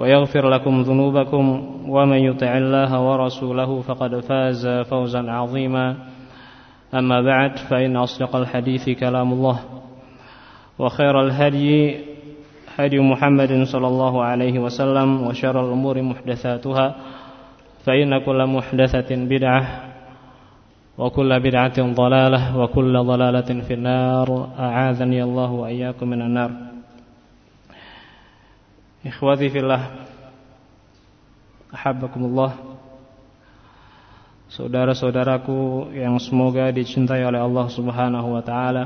ويغفر لكم ذنوبكم ومن يطع الله ورسوله فقد فاز فوزا عظيما. أما بعد فإن أصدق الحديث كلام الله وخير الهدي هدي محمد صلى الله عليه وسلم وشر الأمور محدثاتها فإن كل محدثة بدعة وكل بدعة ضلالة وكل ضلالة في النار. أعاذني الله وإياكم من النار. Ikhwati fillah Ahabbakumullah Saudara-saudaraku yang semoga dicintai oleh Allah Subhanahu wa taala.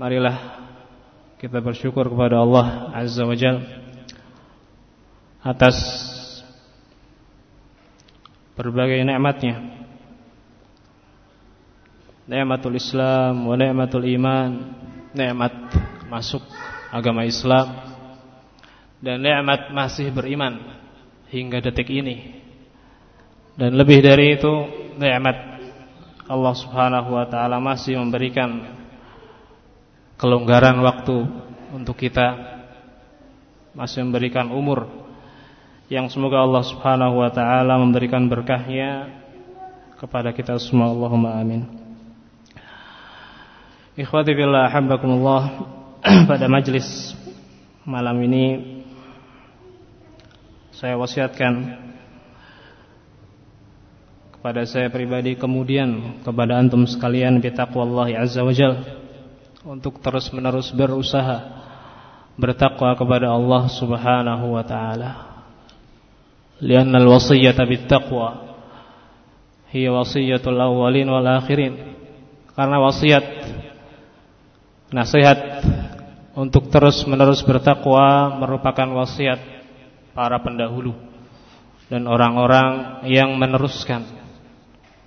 Marilah kita bersyukur kepada Allah Azza wa Jal atas berbagai nikmatnya. Nikmatul Islam wa nikmatul iman, nikmat masuk agama Islam dan nikmat masih beriman hingga detik ini. Dan lebih dari itu, nikmat Allah Subhanahu wa taala masih memberikan kelonggaran waktu untuk kita masih memberikan umur yang semoga Allah Subhanahu wa taala memberikan berkahnya kepada kita semua Allahumma amin. Ikhwati fillah pada majlis malam ini saya wasiatkan kepada saya pribadi kemudian kepada antum sekalian bitaqwallahi azza wajal untuk terus-menerus berusaha bertakwa kepada Allah Subhanahu wa taala. Lianna al-wasiyyata bittaqwa hiya wasiyatul awwalin wal akhirin. Karena wasiat nasihat untuk terus-menerus bertakwa merupakan wasiat para pendahulu dan orang-orang yang meneruskan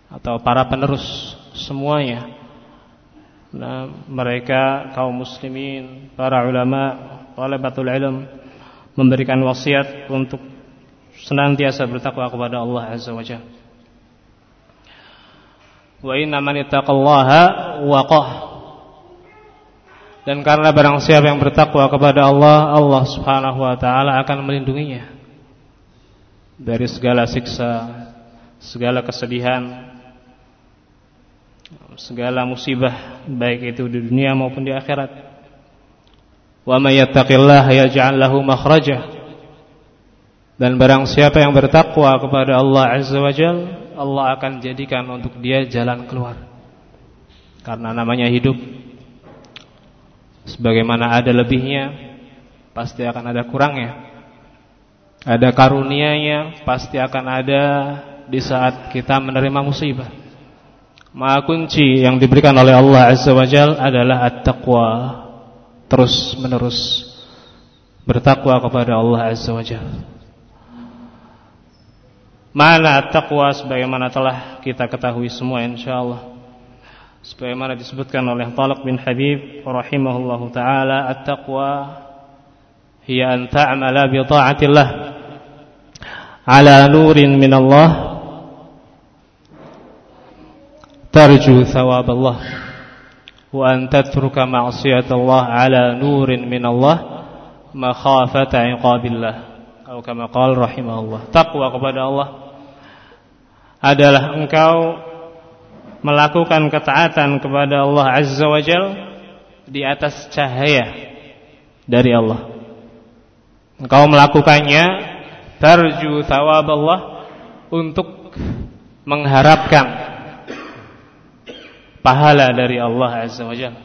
atau para penerus semuanya. Nah, mereka kaum muslimin, para ulama, talabatul ilm memberikan wasiat untuk senantiasa bertakwa kepada Allah Azza wa Jalla. Wa inna man ittaqallaha waqah dan karena barang siapa yang bertakwa kepada Allah, Allah Subhanahu wa taala akan melindunginya dari segala siksa, segala kesedihan, segala musibah baik itu di dunia maupun di akhirat. Wa may yattaqillaha yaj'al lahu makhraja. Dan barang siapa yang bertakwa kepada Allah Azza wa Jalla, Allah akan jadikan untuk dia jalan keluar. Karena namanya hidup Sebagaimana ada lebihnya Pasti akan ada kurangnya. Ada karunianya Pasti akan ada Di saat kita menerima musibah. Maha kunci yang diberikan oleh Allah Azza wa Jal Adalah at-taqwa Terus menerus Bertakwa kepada Allah Azza wa Jal. Mana at-taqwa Sebagaimana telah kita ketahui semua insyaAllah sebagaimana disebutkan oleh Talaq bin Habib rahimahullahu taala at-taqwa hiya an ta'mala bi ta'atillah ala nurin min Allah tarju thawab Allah wa an tatruka ma'siyat Allah ala nurin min Allah makhafata iqabillah. Atau kama qala rahimahullah taqwa kepada Allah adalah engkau melakukan ketaatan kepada Allah Azza wa Jal di atas cahaya dari Allah. Engkau melakukannya tarju thawab Allah untuk mengharapkan pahala dari Allah Azza wa Jalla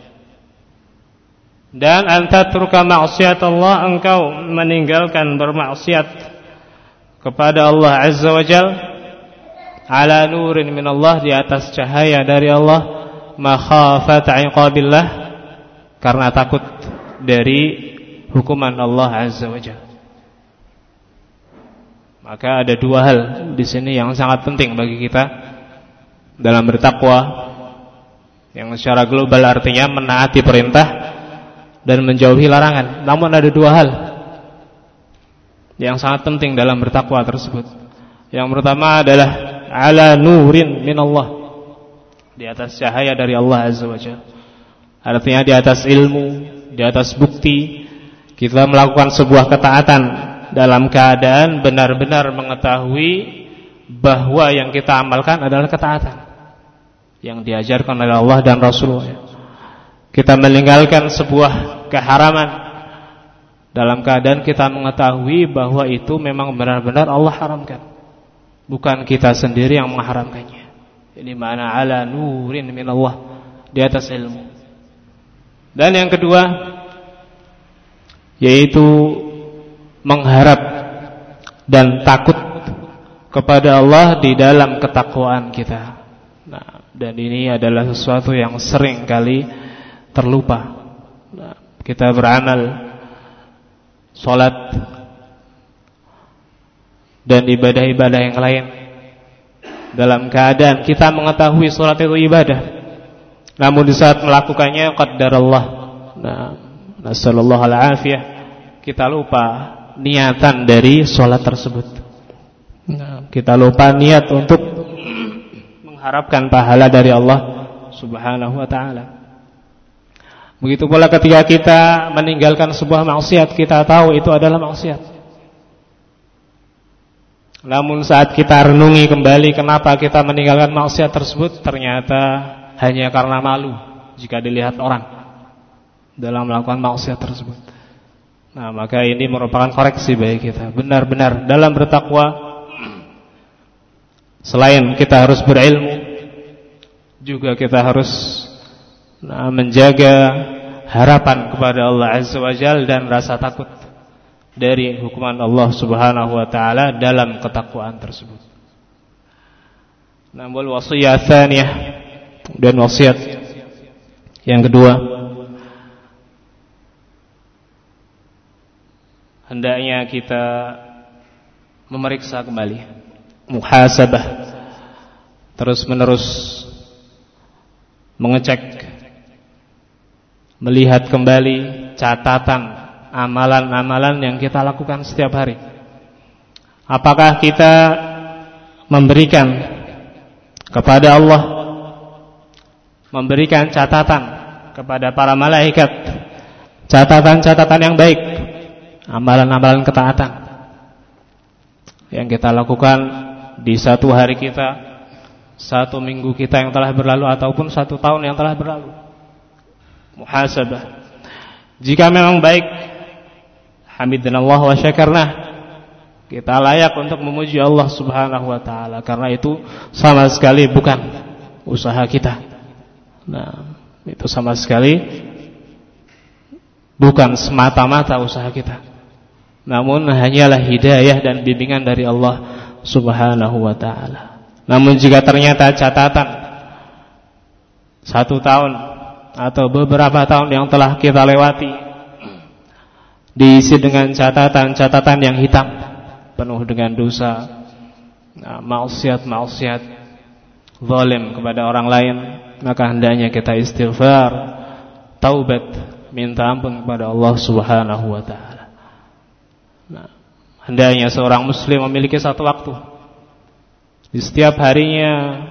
dan antatruka maksiat Allah engkau meninggalkan bermaksiat kepada Allah Azza wa Jalla ala nurin min Allah di atas cahaya dari Allah makhafat iqabillah karena takut dari hukuman Allah Azza wa Jalla maka ada dua hal di sini yang sangat penting bagi kita dalam bertakwa yang secara global artinya menaati perintah dan menjauhi larangan. Namun ada dua hal yang sangat penting dalam bertakwa tersebut. Yang pertama adalah ala nurin min Allah. Di atas cahaya dari Allah Azza wa Jalla. Artinya di atas ilmu, di atas bukti kita melakukan sebuah ketaatan dalam keadaan benar-benar mengetahui bahwa yang kita amalkan adalah ketaatan yang diajarkan oleh Allah dan Rasulullah. Kita meninggalkan sebuah keharaman dalam keadaan kita mengetahui bahwa itu memang benar-benar Allah haramkan. Bukan kita sendiri yang mengharamkannya. Ini mana ala nurin min Allah di atas ilmu. Dan yang kedua yaitu mengharap dan takut kepada Allah di dalam ketakwaan kita. Nah, dan ini adalah sesuatu yang sering kali terlupa. Nah, kita beramal salat dan ibadah-ibadah yang lain dalam keadaan kita mengetahui salat itu ibadah. Namun di saat melakukannya qaddarallah. Nah, nasallallahu alaihi kita lupa niatan dari sholat tersebut. Nah, kita lupa niat untuk mengharapkan pahala dari Allah Subhanahu wa taala. Begitu pula ketika kita meninggalkan sebuah maksiat, kita tahu itu adalah maksiat. Namun saat kita renungi kembali kenapa kita meninggalkan maksiat tersebut, ternyata hanya karena malu jika dilihat orang dalam melakukan maksiat tersebut. Nah, maka ini merupakan koreksi bagi kita. Benar-benar dalam bertakwa selain kita harus berilmu, juga kita harus nah, menjaga harapan kepada Allah Azza wa Jalla dan rasa takut dari hukuman Allah Subhanahu wa taala dalam ketakwaan tersebut. Namun wasiyat tsaniyah dan wasiat yang kedua hendaknya kita memeriksa kembali muhasabah terus menerus mengecek melihat kembali catatan amalan-amalan yang kita lakukan setiap hari apakah kita memberikan kepada Allah memberikan catatan kepada para malaikat catatan-catatan yang baik amalan-amalan ketaatan yang kita lakukan di satu hari kita, satu minggu kita yang telah berlalu ataupun satu tahun yang telah berlalu. Muhasabah. Jika memang baik, hamidnallah wa syakarna. Kita layak untuk memuji Allah Subhanahu wa taala karena itu sama sekali bukan usaha kita. Nah, itu sama sekali bukan semata-mata usaha kita namun hanyalah hidayah dan bimbingan dari Allah Subhanahu wa taala. Namun jika ternyata catatan satu tahun atau beberapa tahun yang telah kita lewati diisi dengan catatan-catatan yang hitam penuh dengan dosa, nah, maksiat-maksiat, zalim kepada orang lain, maka hendaknya kita istighfar, taubat, minta ampun kepada Allah Subhanahu wa taala. Nah, hendaknya seorang muslim memiliki satu waktu di setiap harinya,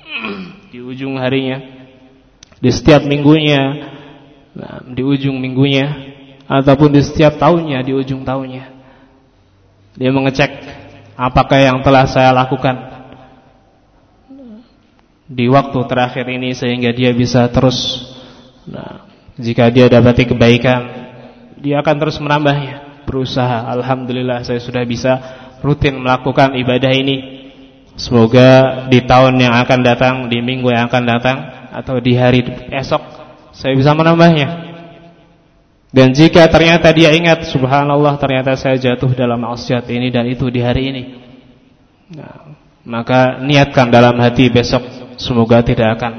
di ujung harinya, di setiap minggunya, nah, di ujung minggunya, ataupun di setiap tahunnya, di ujung tahunnya. Dia mengecek apakah yang telah saya lakukan di waktu terakhir ini sehingga dia bisa terus nah, jika dia dapati kebaikan dia akan terus menambahnya berusaha Alhamdulillah saya sudah bisa rutin melakukan ibadah ini. Semoga di tahun yang akan datang, di minggu yang akan datang atau di hari esok saya bisa menambahnya. Dan jika ternyata dia ingat subhanallah ternyata saya jatuh dalam maksiat ini dan itu di hari ini. Nah, maka niatkan dalam hati besok semoga tidak akan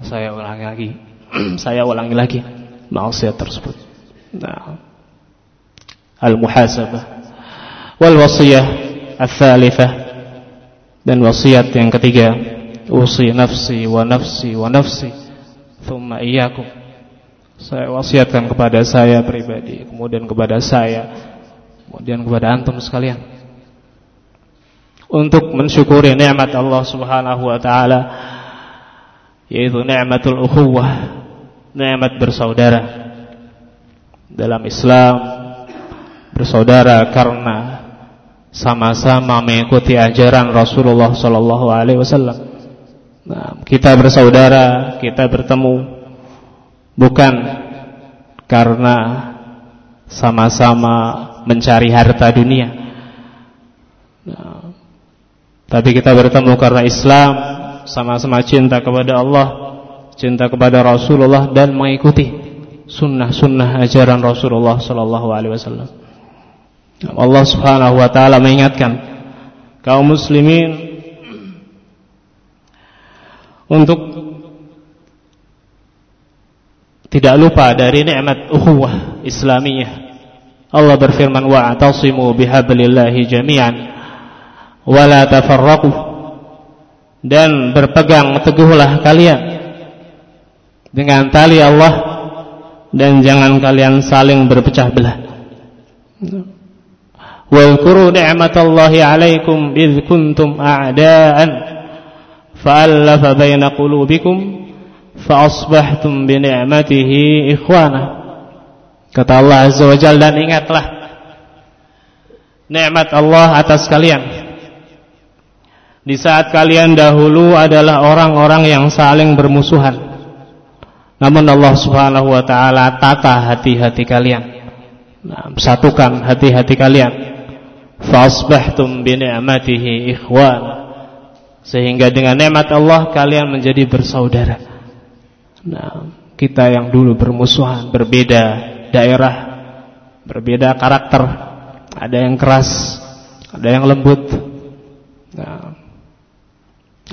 saya ulangi lagi. saya ulangi lagi maksiat tersebut. Nah, al-muhasabah wal wasiyah ats-tsalitsah dan wasiat yang ketiga usi nafsi wa nafsi wa nafsi thumma iyyakum saya wasiatkan kepada saya pribadi, kemudian kepada saya, kemudian kepada antum sekalian. Untuk mensyukuri nikmat Allah Subhanahu wa taala yaitu nikmatul ukhuwah, nikmat bersaudara. Dalam Islam bersaudara karena sama-sama mengikuti ajaran Rasulullah sallallahu alaihi wasallam. Nah, kita bersaudara, kita bertemu bukan karena sama-sama mencari harta dunia. Tapi kita bertemu karena Islam, sama-sama cinta kepada Allah, cinta kepada Rasulullah dan mengikuti sunnah-sunnah ajaran Rasulullah Sallallahu Alaihi Wasallam. Allah Subhanahu Wa Taala mengingatkan kaum muslimin untuk tidak lupa dari nikmat ukhuwah Islamiyah. Allah berfirman wa atasimu bihablillahi jami'an wa la tafarraqu dan berpegang teguhlah kalian dengan tali Allah dan jangan kalian saling berpecah belah. Walkuru ni'matallahi 'alaikum id kuntum a'daan fa'alafa baina qulubikum Fa'asbahtum bini'matihi ikhwana Kata Allah Azza wa Jal Dan ingatlah Nikmat Allah atas kalian. Di saat kalian dahulu adalah orang-orang yang saling bermusuhan. Namun Allah subhanahu wa ta'ala Tata hati-hati kalian. Nah, Satukan hati-hati kalian. Fa'asbahtum bini'matihi ikhwana. Sehingga dengan nikmat Allah kalian menjadi bersaudara. Nah, kita yang dulu bermusuhan, berbeda daerah, berbeda karakter, ada yang keras, ada yang lembut, nah,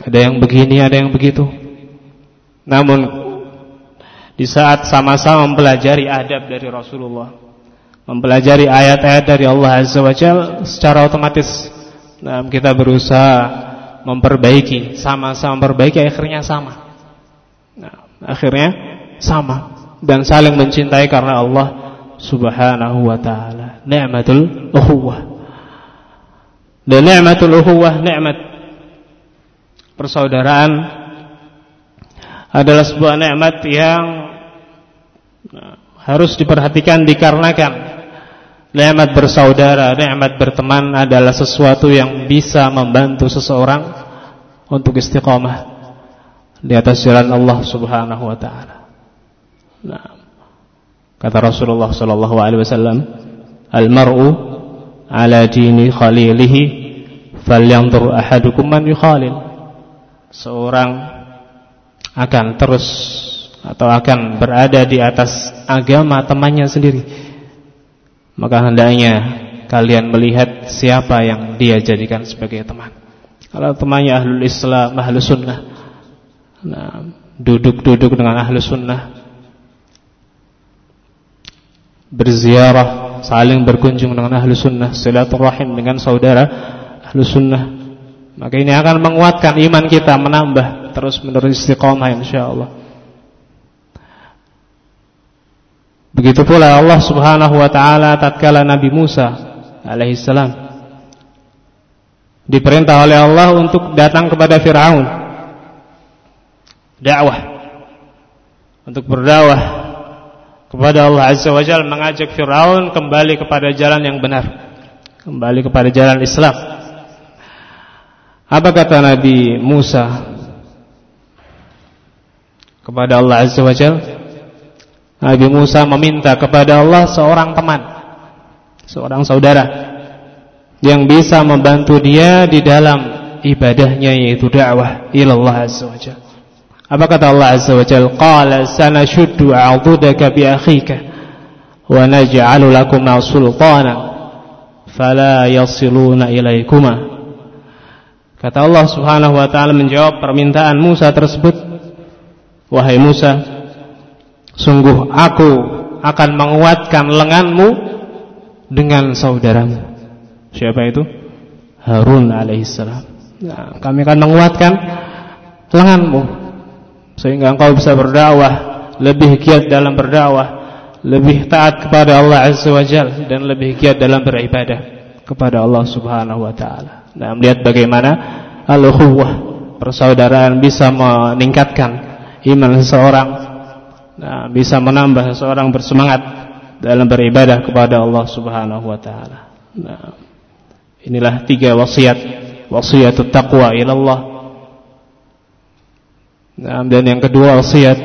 ada yang begini, ada yang begitu. Namun di saat sama-sama mempelajari adab dari Rasulullah, mempelajari ayat-ayat dari Allah Azza wa Jalla, secara otomatis nah, kita berusaha memperbaiki, sama-sama memperbaiki akhirnya sama akhirnya sama dan saling mencintai karena Allah Subhanahu wa taala. Ni'matul ukhuwah. Dan ni'matul ukhuwah, nikmat persaudaraan adalah sebuah nikmat yang harus diperhatikan dikarenakan nikmat bersaudara, nikmat berteman adalah sesuatu yang bisa membantu seseorang untuk istiqamah di atas jalan Allah Subhanahu wa taala. Nah, kata Rasulullah sallallahu alaihi wasallam, "Al-mar'u ala dini khalilihi falyanzur ahadukum man yukhalil." Seorang akan terus atau akan berada di atas agama temannya sendiri. Maka hendaknya kalian melihat siapa yang dia jadikan sebagai teman. Kalau temannya ahlul Islam, ahlus sunnah, nah, duduk-duduk dengan ahlu sunnah. Berziarah saling berkunjung dengan ahlu sunnah silaturahim dengan saudara ahlu sunnah. Maka ini akan menguatkan iman kita menambah terus menerus istiqomah insyaallah. Begitu pula Allah subhanahu wa ta'ala tatkala Nabi Musa alaihissalam diperintah oleh Allah untuk datang kepada Fir'aun dakwah. Untuk berdakwah kepada Allah Azza wa Jalla mengajak Firaun kembali kepada jalan yang benar. Kembali kepada jalan Islam. Apa kata Nabi Musa kepada Allah Azza wa Jalla? Nabi Musa meminta kepada Allah seorang teman seorang saudara yang bisa membantu dia di dalam ibadahnya yaitu dakwah ilallah azza wajalla. Apa kata Allah azza wajalla? Qala sanashuddu 'adudaka bi akhika wa naj'alu lakum sultana fala yasiluna ilaikuma. Kata Allah Subhanahu wa taala menjawab permintaan Musa tersebut, "Wahai Musa, sungguh aku akan menguatkan lenganmu dengan saudaramu." Siapa itu? Harun alaihissalam. Nah, kami akan menguatkan lenganmu sehingga engkau bisa berdakwah lebih giat dalam berdakwah, lebih taat kepada Allah Azza wa Jalla dan lebih giat dalam beribadah kepada Allah Subhanahu wa taala. Nah, melihat bagaimana al-ukhuwah persaudaraan bisa meningkatkan iman seseorang, nah, bisa menambah seseorang bersemangat dalam beribadah kepada Allah Subhanahu wa taala. Nah, Inilah tiga wasiat wasiat taqwa ilallah nah, Nah, dan yang kedua wasiat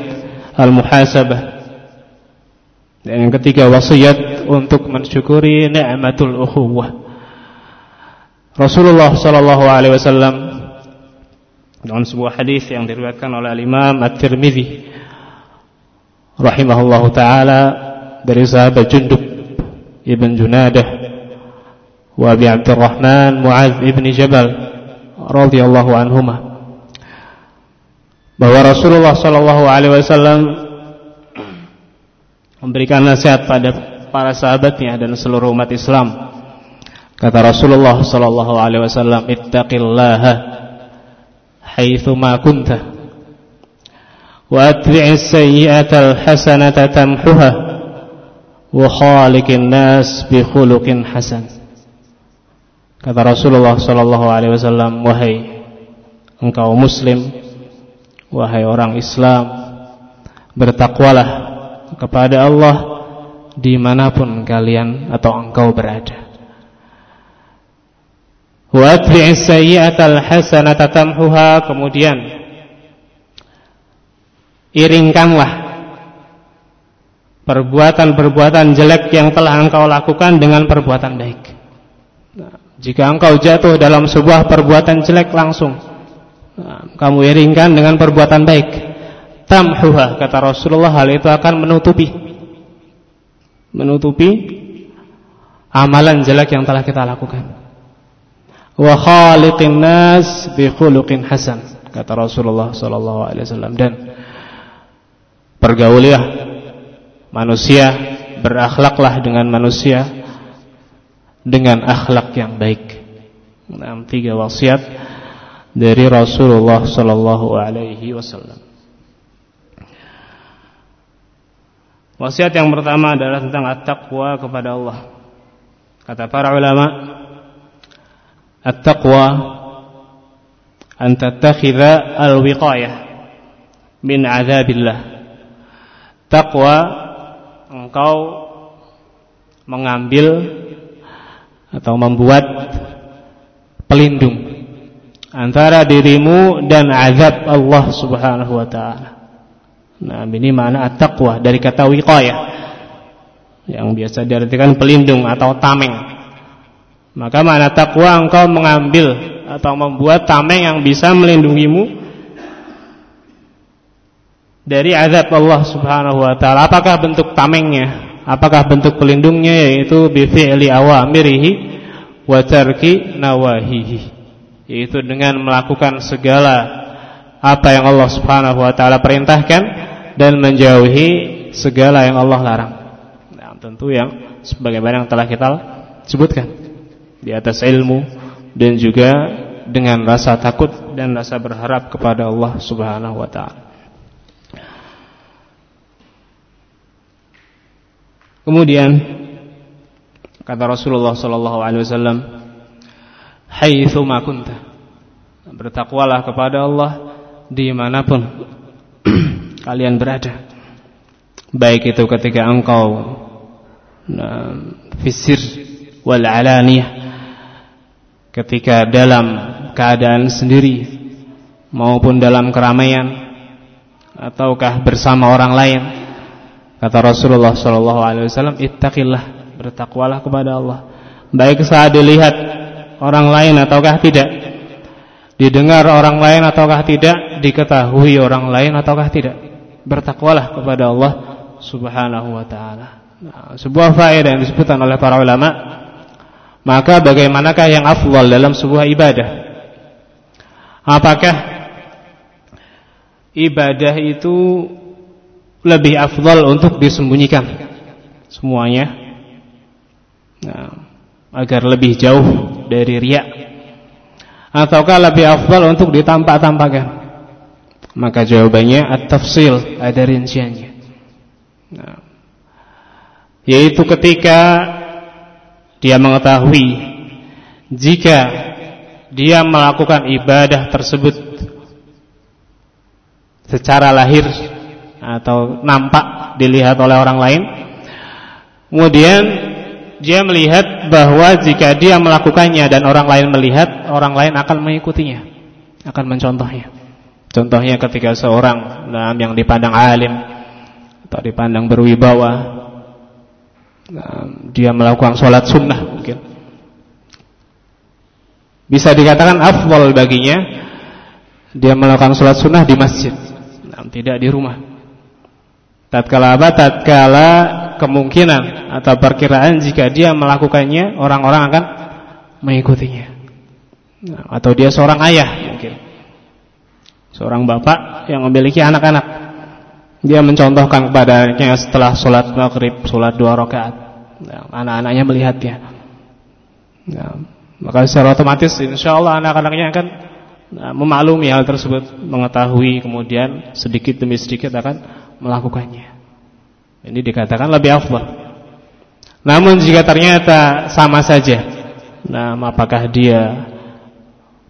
al-muhasabah. Dan yang ketiga wasiat untuk mensyukuri nikmatul ukhuwah. Rasulullah sallallahu alaihi wasallam dalam sebuah hadis yang diriwayatkan oleh Imam At-Tirmizi rahimahullahu taala dari sahabat Jundub ibn Junadah wa Abi Abdurrahman Muaz ibn Jabal radhiyallahu anhuma bahwa Rasulullah sallallahu alaihi wasallam memberikan nasihat pada para sahabatnya dan seluruh umat Islam. Kata Rasulullah sallallahu alaihi wasallam, "Ittaqillaha haitsu ma kunta wa atbi'is sayyi'atal hasanata tamhuha wa khaliqin nas bi khuluqin hasan." Kata Rasulullah sallallahu alaihi wasallam, "Wahai engkau muslim, wahai orang Islam, bertakwalah kepada Allah di mana pun kalian atau engkau berada." Kemudian iringkanlah perbuatan-perbuatan jelek yang telah engkau lakukan dengan perbuatan baik. Jika engkau jatuh dalam sebuah perbuatan jelek langsung nah, kamu iringkan dengan perbuatan baik. Tamhuha kata Rasulullah hal itu akan menutupi menutupi amalan jelek yang telah kita lakukan. Wa khaliqin nas bi khuluqin hasan kata Rasulullah sallallahu alaihi wasallam dan pergaulilah manusia berakhlaklah dengan manusia dengan akhlak yang baik. Nah, tiga wasiat dari Rasulullah sallallahu alaihi wasallam. Wasiat yang pertama adalah tentang at-taqwa kepada Allah. Kata para ulama, at-taqwa an tattakhidha al-wiqayah min adzabillah. Taqwa engkau mengambil atau membuat pelindung antara dirimu dan azab Allah Subhanahu wa taala. Nah, ini makna at-taqwa dari kata wiqayah yang biasa diartikan pelindung atau tameng. Maka makna takwa engkau mengambil atau membuat tameng yang bisa melindungimu dari azab Allah Subhanahu wa taala. Apakah bentuk tamengnya? Apakah bentuk pelindungnya yaitu bi fi'li awamirihi wa tarki nawahihi yaitu dengan melakukan segala apa yang Allah Subhanahu wa taala perintahkan dan menjauhi segala yang Allah larang. Nah, tentu yang sebagaimana yang telah kita sebutkan di atas ilmu dan juga dengan rasa takut dan rasa berharap kepada Allah Subhanahu wa taala. Kemudian kata Rasulullah sallallahu alaihi wasallam, "Haitsu ma kunta." Bertakwalah kepada Allah di mana pun kalian berada. Baik itu ketika engkau nah, fisir wal alaniyah ketika dalam keadaan sendiri maupun dalam keramaian ataukah bersama orang lain Kata Rasulullah sallallahu alaihi wasallam, "Ittaqillah, bertakwalah kepada Allah." Baik saat dilihat orang lain ataukah tidak? Didengar orang lain ataukah tidak? Diketahui orang lain ataukah tidak? Bertakwalah kepada Allah Subhanahu wa taala. Nah, sebuah faedah yang disebutkan oleh para ulama, maka bagaimanakah yang afdal dalam sebuah ibadah? Apakah ibadah itu lebih afdal untuk disembunyikan semuanya nah, agar lebih jauh dari riak. Ataukah lebih afdal untuk ditampak-tampakkan? Maka jawabannya at-tafsil ada rinciannya. Nah, yaitu ketika dia mengetahui jika dia melakukan ibadah tersebut secara lahir atau nampak dilihat oleh orang lain. Kemudian dia melihat bahwa jika dia melakukannya dan orang lain melihat, orang lain akan mengikutinya, akan mencontohnya. Contohnya ketika seorang yang dipandang alim atau dipandang berwibawa, dia melakukan sholat sunnah mungkin. Bisa dikatakan afdal baginya dia melakukan sholat sunnah di masjid, tidak di rumah. Tatkala apa? Tatkala kemungkinan atau perkiraan jika dia melakukannya orang-orang akan mengikutinya. Atau dia seorang ayah mungkin. Seorang bapak yang memiliki anak-anak. Dia mencontohkan kepadanya setelah sholat maghrib, sholat dua rakaat. Nah, anak-anaknya melihatnya. Nah, maka secara otomatis insya Allah anak-anaknya akan nah, memaklumi hal tersebut, mengetahui kemudian sedikit demi sedikit akan melakukannya. Ini dikatakan lebih afdal. Namun jika ternyata sama saja, nah apakah dia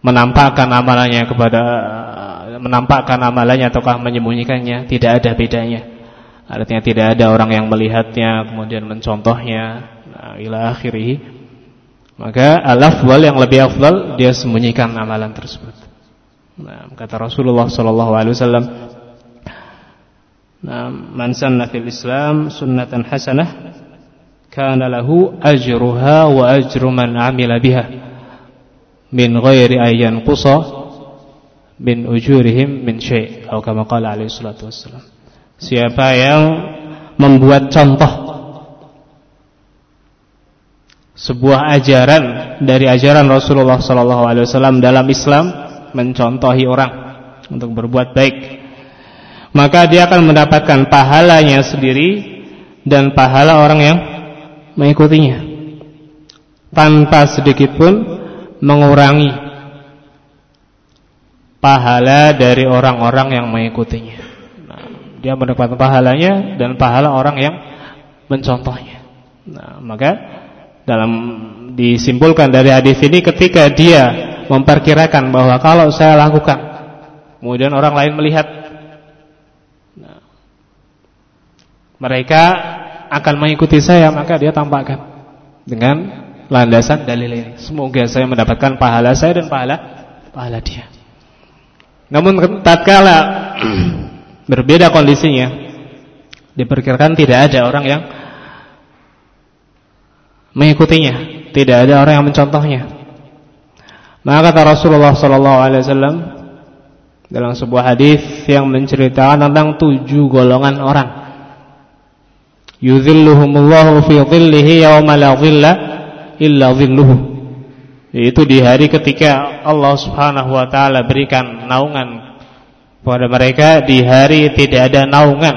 menampakkan amalannya kepada menampakkan amalannya ataukah menyembunyikannya, tidak ada bedanya. Artinya tidak ada orang yang melihatnya kemudian mencontohnya nah, ila akhirih. Maka al-afdal yang lebih afdal dia sembunyikan amalan tersebut. Nah, kata Rasulullah sallallahu alaihi wasallam man sanna fil Islam sunnatan hasanah kana lahu ajruha wa ajru man amila biha min ghairi ayyan qusa min ujurihim min syai' atau kama qala alaihi salatu wassalam. Siapa yang membuat contoh sebuah ajaran dari ajaran Rasulullah sallallahu alaihi wasallam dalam Islam mencontohi orang untuk berbuat baik maka dia akan mendapatkan pahalanya sendiri dan pahala orang yang mengikutinya tanpa sedikit pun mengurangi pahala dari orang-orang yang mengikutinya. Nah, dia mendapatkan pahalanya dan pahala orang yang mencontohnya. Nah, maka dalam disimpulkan dari hadis ini ketika dia memperkirakan bahwa kalau saya lakukan kemudian orang lain melihat mereka akan mengikuti saya maka dia tampakkan dengan landasan dalil ini. Semoga saya mendapatkan pahala saya dan pahala pahala dia. Namun tatkala berbeda kondisinya, diperkirakan tidak ada orang yang mengikutinya, tidak ada orang yang mencontohnya. Maka kata Rasulullah sallallahu alaihi wasallam dalam sebuah hadis yang menceritakan tentang tujuh golongan orang yudhilluhumullahu fi dhillihi yawma la dhilla illa dhilluhu yaitu di hari ketika Allah Subhanahu wa taala berikan naungan kepada mereka di hari tidak ada naungan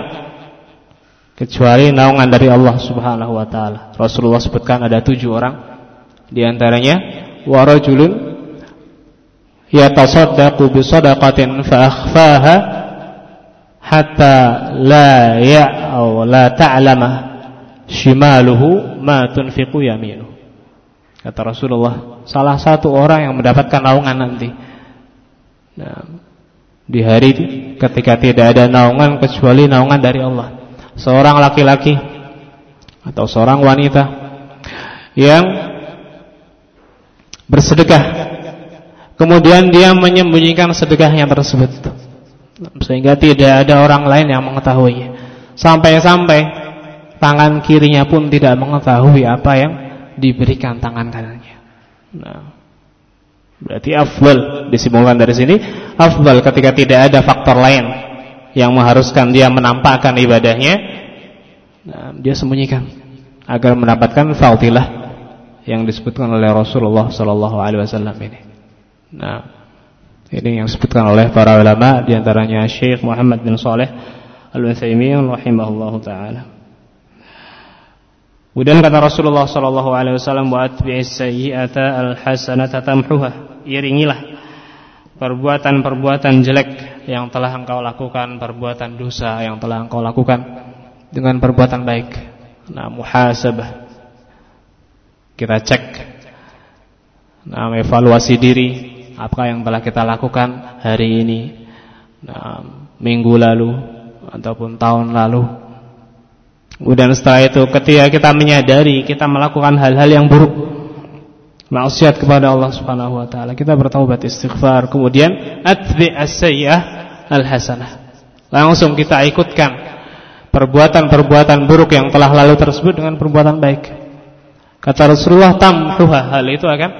kecuali naungan dari Allah Subhanahu wa taala. Rasulullah sebutkan ada tujuh orang di antaranya wa rajulun yatasaddaqu bi sadaqatin fa akhfaha hatta la ya atau la ta'lama shimaluhu ma tunfiqu yaminu. Kata Rasulullah, salah satu orang yang mendapatkan naungan nanti. Nah, di hari ketika tidak ada naungan kecuali naungan dari Allah. Seorang laki-laki atau seorang wanita yang bersedekah kemudian dia menyembunyikan sedekahnya tersebut sehingga tidak ada orang lain yang mengetahuinya. Sampai-sampai tangan kirinya pun tidak mengetahui apa yang diberikan tangan kanannya. Nah, Berarti afdal disimpulkan dari sini afdal ketika tidak ada faktor lain yang mengharuskan dia menampakkan ibadahnya, nah, dia sembunyikan agar mendapatkan fadilah yang disebutkan oleh Rasulullah sallallahu alaihi wasallam ini. Nah, ini yang disebutkan oleh para ulama di antaranya Syekh Muhammad bin Saleh Al-Utsaimin rahimahullahu taala. Kemudian kata Rasulullah sallallahu alaihi wasallam wa atbi'is sayyi'ata al-hasanata tamhuha. Iringilah perbuatan-perbuatan jelek yang telah engkau lakukan, perbuatan dosa yang telah engkau lakukan dengan perbuatan baik. Nah, muhasabah. Kita cek nah, evaluasi diri apa yang telah kita lakukan hari ini, nah, minggu lalu ataupun tahun lalu Kemudian setelah itu ketika kita menyadari kita melakukan hal-hal yang buruk maksiat kepada Allah Subhanahu wa taala, kita bertaubat istighfar, kemudian atbi as-sayyi'ah al-hasanah. Langsung kita ikutkan perbuatan-perbuatan buruk yang telah lalu tersebut dengan perbuatan baik. Kata Rasulullah tamhuha hal itu akan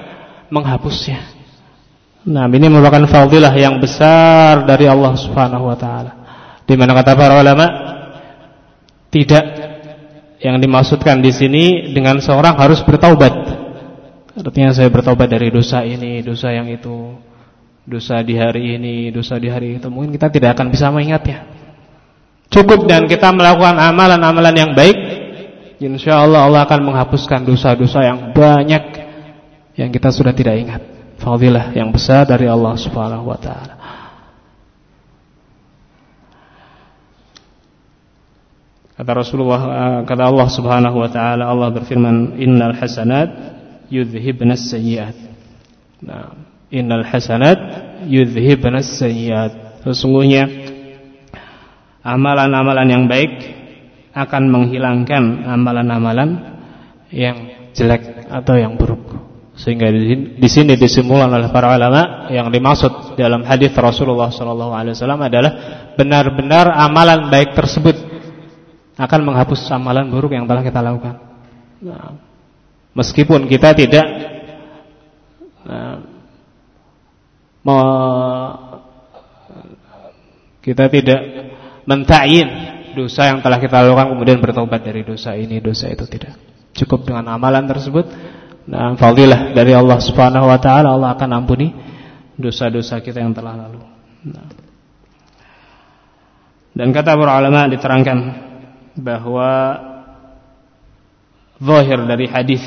menghapusnya. Nah, ini merupakan fadilah yang besar dari Allah Subhanahu wa taala. Di mana kata para ulama tidak yang dimaksudkan di sini dengan seorang harus bertaubat. Artinya saya bertaubat dari dosa ini, dosa yang itu, dosa di hari ini, dosa di hari itu. Mungkin kita tidak akan bisa mengingatnya. Cukup dan kita melakukan amalan-amalan yang baik, insya Allah Allah akan menghapuskan dosa-dosa yang banyak yang kita sudah tidak ingat. Fadilah yang besar dari Allah Subhanahu wa taala. Kata Rasulullah eh, kata Allah Subhanahu wa taala Allah berfirman innal hasanat yudhhibnas sayyiat. Nah, innal hasanat yudhhibnas sayyiat. Sesungguhnya amalan-amalan yang baik akan menghilangkan amalan-amalan yang jelek atau yang buruk. Sehingga di sini disimpulkan oleh para ulama yang dimaksud dalam hadis Rasulullah wasallam adalah benar-benar amalan baik tersebut akan menghapus amalan buruk yang telah kita lakukan. Nah, meskipun kita tidak nah, kita tidak mentayin dosa yang telah kita lakukan kemudian bertobat dari dosa ini dosa itu tidak. Cukup dengan amalan tersebut. Nah, fadilah dari Allah Subhanahu wa taala Allah akan ampuni dosa-dosa kita yang telah lalu. Nah. Dan kata para ulama diterangkan bahwa zahir dari hadis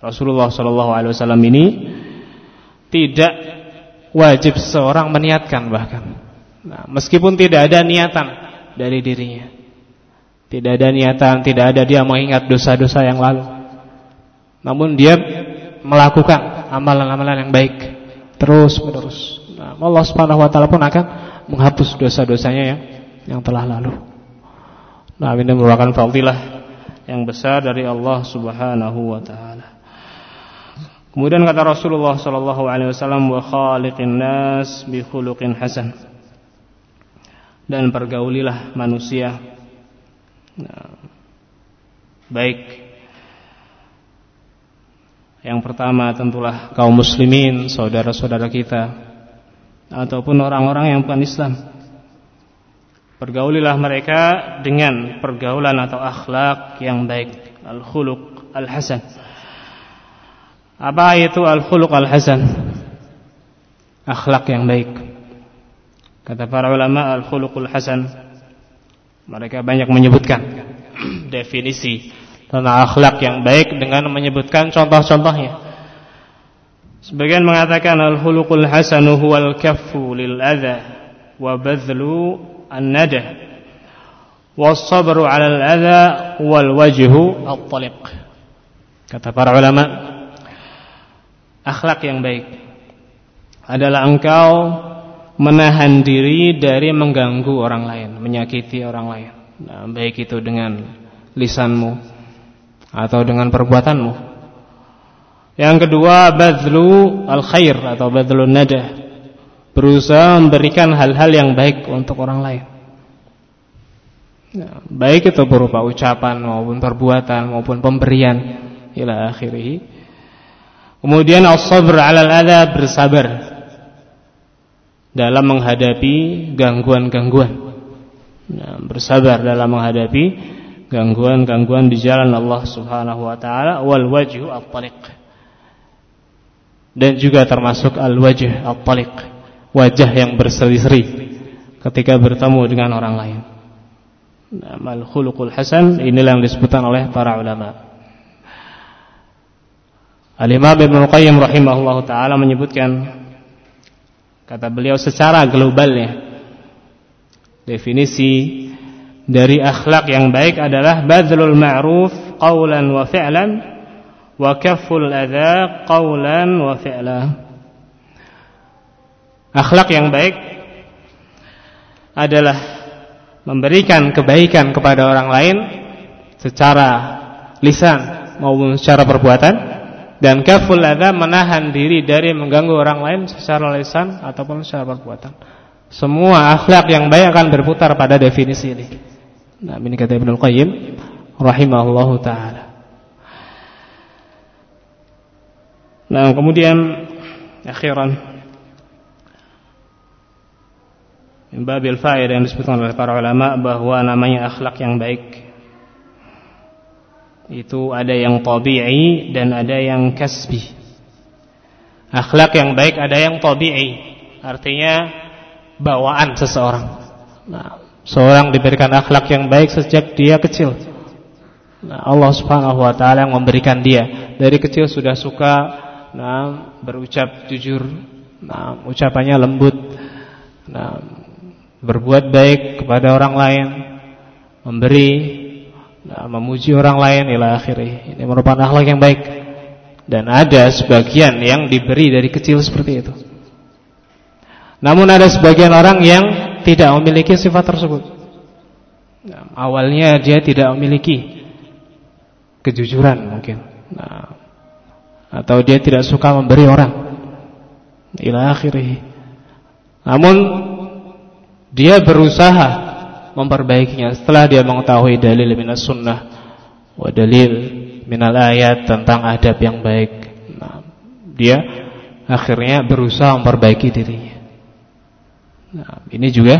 Rasulullah sallallahu alaihi wasallam ini tidak wajib seorang meniatkan bahkan. Nah, meskipun tidak ada niatan dari dirinya. Tidak ada niatan, tidak ada dia mengingat dosa-dosa yang lalu. Namun dia melakukan amalan-amalan yang baik terus menerus. Nah, Allah Subhanahu wa taala pun akan menghapus dosa-dosanya yang yang telah lalu. Nah, ini merupakan fadilah yang besar dari Allah Subhanahu wa taala. Kemudian kata Rasulullah sallallahu alaihi wasallam wa khaliqin nas bi khuluqin hasan. Dan pergaulilah manusia nah, baik yang pertama tentulah kaum muslimin, saudara-saudara kita ataupun orang-orang yang bukan Islam. Pergaulilah mereka dengan pergaulan atau akhlak yang baik, al-khuluq al-hasan. Apa itu al-khuluq al-hasan? Akhlak yang baik. Kata para ulama al-khuluqul hasan mereka banyak menyebutkan definisi tentang akhlak yang baik dengan menyebutkan contoh-contohnya. Sebagian mengatakan al-hulukul hasanu huwal kaffu lil adha wa badhlu an-nadah wa sabru 'alal adha wal wajhu at-taliq. Kata para ulama, akhlak yang baik adalah engkau menahan diri dari mengganggu orang lain, menyakiti orang lain. Nah, baik itu dengan lisanmu, atau dengan perbuatanmu yang kedua badlu al khair atau badlu nada berusaha memberikan hal-hal yang baik untuk orang lain. Ya, baik itu berupa ucapan maupun perbuatan maupun pemberian ila akhirih. Kemudian as-sabr 'alal adza bersabar dalam menghadapi gangguan-gangguan. Nah, bersabar dalam menghadapi gangguan-gangguan di jalan Allah Subhanahu wa taala wal wajhu at-taliq. Dan juga termasuk al-wajh at-taliq, wajah yang berseri-seri ketika bertemu dengan orang lain. Nah, al khuluqul hasan inilah yang disebutkan oleh para ulama. Al-Imam Ibnu Qayyim rahimahullahu taala menyebutkan kata beliau secara globalnya definisi dari akhlak yang baik adalah badlul ma'ruf qawlan wa fi'lan wa kafful adza qawlan wa fi'la. Akhlak yang baik adalah memberikan kebaikan kepada orang lain secara lisan maupun secara perbuatan dan kaful adza menahan diri dari mengganggu orang lain secara lisan ataupun secara perbuatan. Semua akhlak yang baik akan berputar pada definisi ini. Nah, ini kata Ibnu Qayyim rahimahullahu taala. Nah, kemudian akhiran babil faedah yang disebutkan oleh para ulama bahwa namanya akhlak yang baik itu ada yang tabi'i dan ada yang kasbi. Akhlak yang baik ada yang tabi'i, artinya bawaan seseorang. Nah, seorang diberikan akhlak yang baik sejak dia kecil. Nah, Allah Subhanahu wa taala yang memberikan dia dari kecil sudah suka nah, berucap jujur, nah, ucapannya lembut, nah, berbuat baik kepada orang lain, memberi nah, memuji orang lain ila akhirih. Ini merupakan akhlak yang baik. Dan ada sebagian yang diberi dari kecil seperti itu. Namun ada sebagian orang yang tidak memiliki sifat tersebut. Nah, awalnya dia tidak memiliki kejujuran mungkin. Nah, atau dia tidak suka memberi orang. Ila akhirih. Namun dia berusaha memperbaikinya setelah dia mengetahui dalil minas sunnah wa dalil minal ayat tentang adab yang baik. Nah, dia akhirnya berusaha memperbaiki dirinya. Nah, ini juga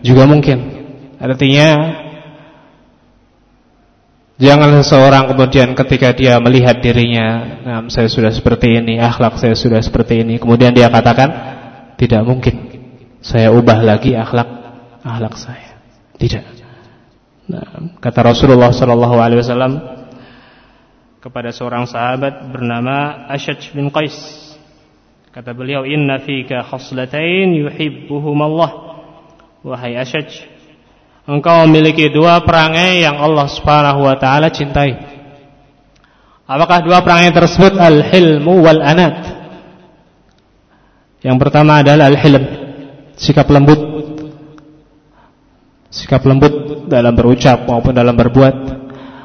juga mungkin. Artinya jangan seseorang kemudian ketika dia melihat dirinya, nah, saya sudah seperti ini, akhlak saya sudah seperti ini, kemudian dia katakan tidak mungkin saya ubah lagi akhlak akhlak saya. Tidak. Nah, kata Rasulullah sallallahu alaihi wasallam kepada seorang sahabat bernama Ashaj bin Qais. Kata beliau, "Inna fika khaslatain yuhibbuhum Allah." Wahai Ashaj, engkau memiliki dua perangai yang Allah Subhanahu wa taala cintai. Apakah dua perangai tersebut al-hilmu wal anat? Yang pertama adalah al-hilm, sikap lembut sikap lembut dalam berucap maupun dalam berbuat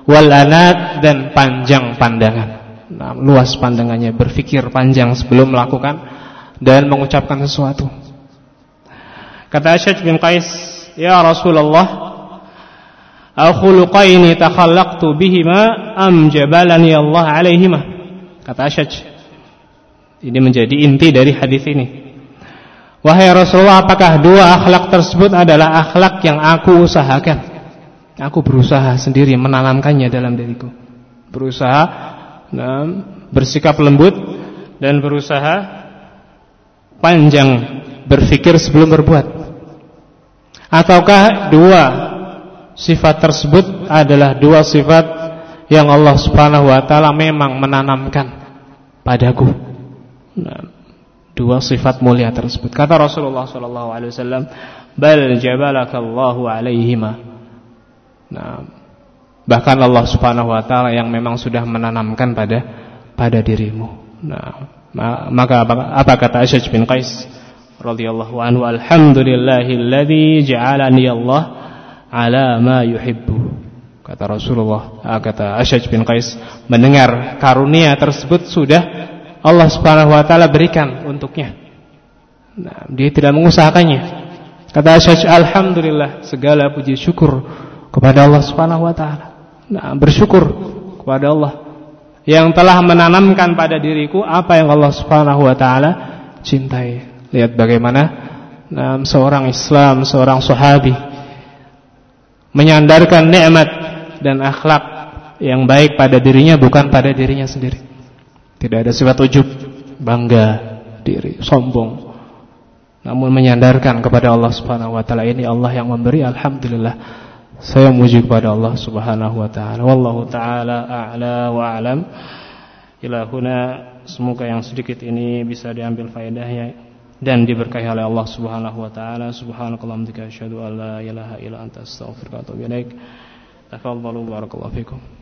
wal anat dan panjang pandangan nah, luas pandangannya berpikir panjang sebelum melakukan dan mengucapkan sesuatu kata Asyaj bin Qais ya Rasulullah akhuluqaini takhallaqtu bihima am jabalani Allah alaihima kata Asyaj ini menjadi inti dari hadis ini Wahai Rasulullah, apakah dua akhlak tersebut adalah akhlak yang aku usahakan? Aku berusaha sendiri menanamkannya dalam diriku. Berusaha nah, bersikap lembut dan berusaha panjang berpikir sebelum berbuat. Ataukah dua sifat tersebut adalah dua sifat yang Allah Subhanahu wa taala memang menanamkan padaku? Dua sifat mulia tersebut. Kata Rasulullah sallallahu alaihi wasallam, "Bal jabalakallahu alaihima." Nah, bahkan Allah Subhanahu wa taala yang memang sudah menanamkan pada pada dirimu. Nah, maka apa, apa kata Asyaj bin Qais radhiyallahu anhu, "Alhamdulillahilladzi ja'alani Allah ala ma yuhibbu." Kata Rasulullah, ah, kata Asyaj bin Qais, mendengar karunia tersebut sudah Allah Subhanahu wa taala berikan untuknya. Nah, dia tidak mengusahakannya. Kata Syekh alhamdulillah segala puji syukur kepada Allah Subhanahu wa taala. Nah, bersyukur kepada Allah yang telah menanamkan pada diriku apa yang Allah Subhanahu wa taala cintai. Lihat bagaimana nah, seorang Islam, seorang sahabi menyandarkan nikmat dan akhlak yang baik pada dirinya bukan pada dirinya sendiri. Tidak ada sifat ujub, bangga diri, sombong. Namun menyandarkan kepada Allah Subhanahu wa taala ini Allah yang memberi alhamdulillah. Saya memuji kepada Allah Subhanahu wa taala. Wallahu taala a'la wa a'lam. Ilahuna semoga yang sedikit ini bisa diambil faedahnya dan diberkahi oleh Allah Subhanahu wa taala. Subhanakallahumma wa bihamdika asyhadu an la ilaha illa anta astaghfiruka wa atubu ilaik. Tafadhalu barakallahu fikum.